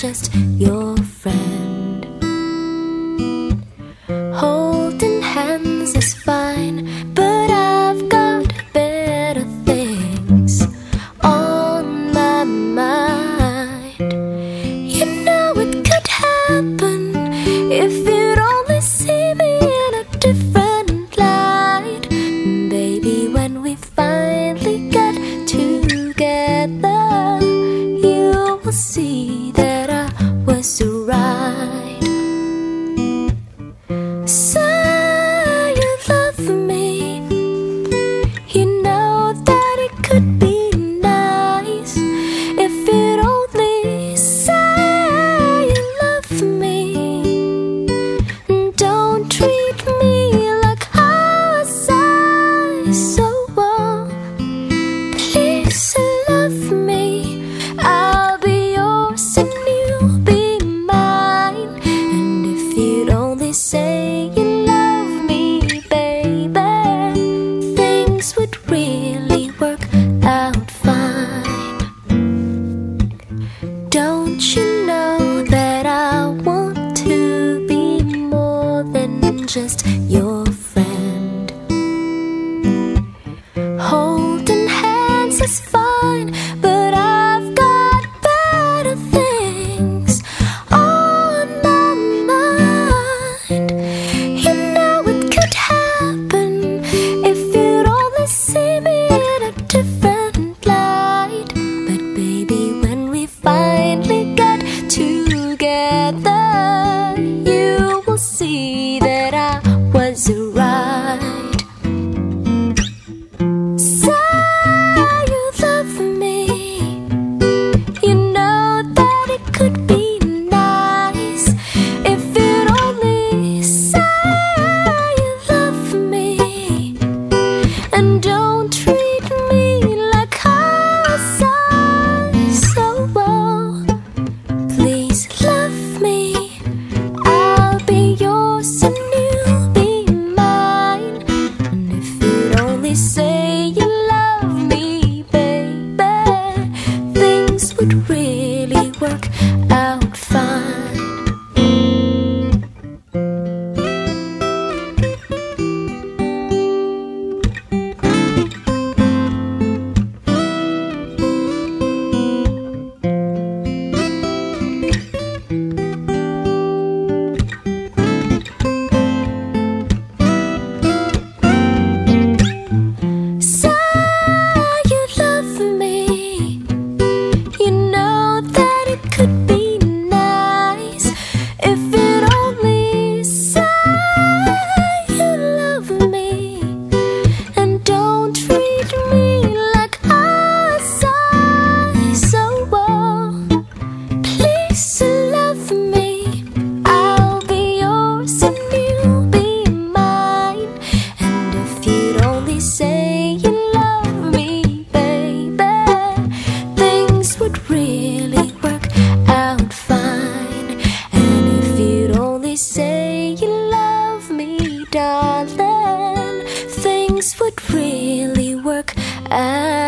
just your friend. sweet. Just your friend? Holding hands is fine, but I've got better things on my mind. You know it could happen if you'd only see me in a different light. But baby, when we finally get together, you will see things would really work out.